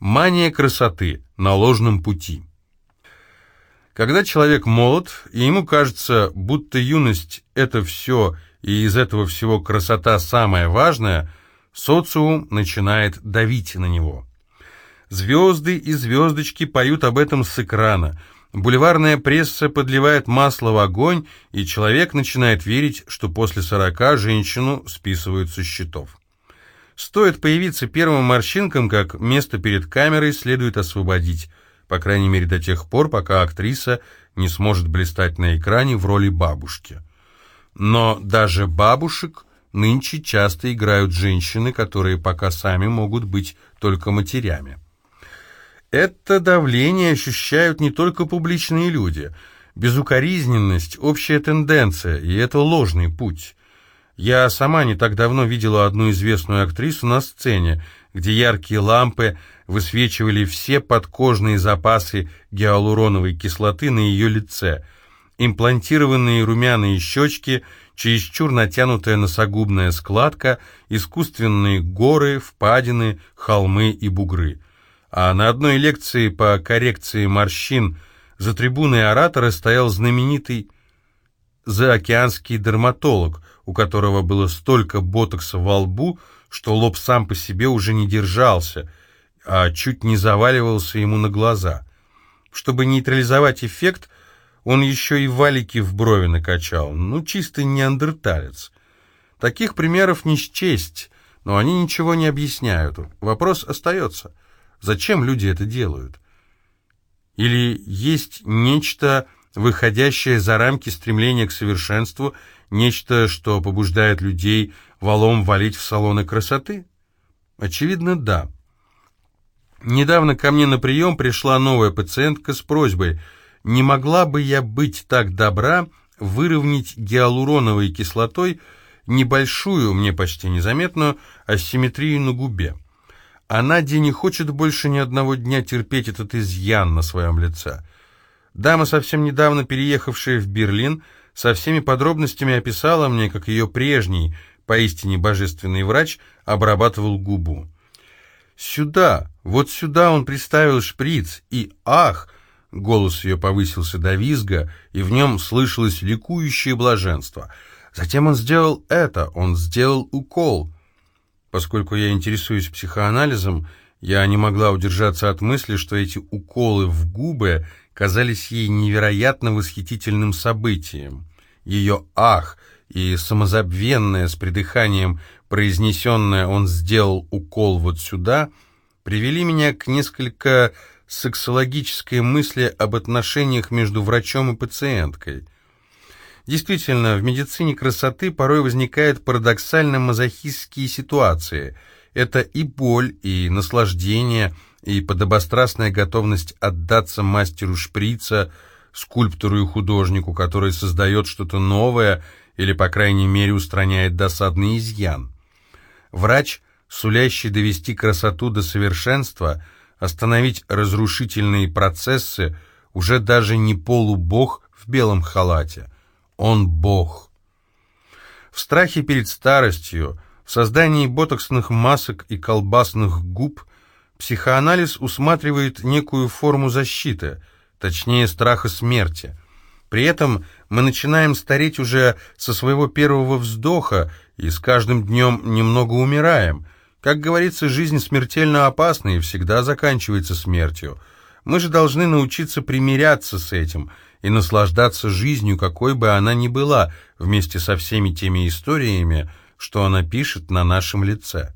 Мания красоты на ложном пути. Когда человек молод, и ему кажется, будто юность — это все, и из этого всего красота самая важная, социум начинает давить на него. Звезды и звездочки поют об этом с экрана, бульварная пресса подливает масло в огонь, и человек начинает верить, что после сорока женщину списывают со счетов. Стоит появиться первым морщинкам, как место перед камерой следует освободить, по крайней мере до тех пор, пока актриса не сможет блистать на экране в роли бабушки. Но даже бабушек нынче часто играют женщины, которые пока сами могут быть только матерями. Это давление ощущают не только публичные люди. Безукоризненность – общая тенденция, и это ложный путь. Я сама не так давно видела одну известную актрису на сцене, где яркие лампы высвечивали все подкожные запасы гиалуроновой кислоты на ее лице, имплантированные румяные щечки, чересчур натянутая носогубная складка, искусственные горы, впадины, холмы и бугры. А на одной лекции по коррекции морщин за трибуной оратора стоял знаменитый заокеанский дерматолог – у которого было столько ботокса во лбу, что лоб сам по себе уже не держался, а чуть не заваливался ему на глаза. Чтобы нейтрализовать эффект, он еще и валики в брови накачал, ну, чистый неандерталец. Таких примеров не счесть, но они ничего не объясняют. Вопрос остается. Зачем люди это делают? Или есть нечто, выходящее за рамки стремления к совершенству Нечто, что побуждает людей валом валить в салоны красоты? Очевидно, да. Недавно ко мне на прием пришла новая пациентка с просьбой, не могла бы я быть так добра выровнять гиалуроновой кислотой небольшую, мне почти незаметную, асимметрию на губе. А Надя не хочет больше ни одного дня терпеть этот изъян на своем лице. Дама, совсем недавно переехавшая в Берлин, со всеми подробностями описала мне, как ее прежний, поистине божественный врач, обрабатывал губу. «Сюда, вот сюда он приставил шприц, и ах!» Голос ее повысился до визга, и в нем слышалось ликующее блаженство. Затем он сделал это, он сделал укол. Поскольку я интересуюсь психоанализом, я не могла удержаться от мысли, что эти уколы в губы казались ей невероятно восхитительным событием. Ее «ах» и самозабвенное с придыханием произнесенное «он сделал укол вот сюда» привели меня к несколько сексологической мысли об отношениях между врачом и пациенткой. Действительно, в медицине красоты порой возникают парадоксально мазохистские ситуации. Это и боль, и наслаждение – и подобострастная готовность отдаться мастеру шприца, скульптору и художнику, который создает что-то новое или, по крайней мере, устраняет досадный изъян. Врач, сулящий довести красоту до совершенства, остановить разрушительные процессы, уже даже не полубог в белом халате. Он бог. В страхе перед старостью, в создании ботоксных масок и колбасных губ Психоанализ усматривает некую форму защиты, точнее страха смерти. При этом мы начинаем стареть уже со своего первого вздоха и с каждым днем немного умираем. Как говорится, жизнь смертельно опасна и всегда заканчивается смертью. Мы же должны научиться примиряться с этим и наслаждаться жизнью, какой бы она ни была, вместе со всеми теми историями, что она пишет на нашем лице.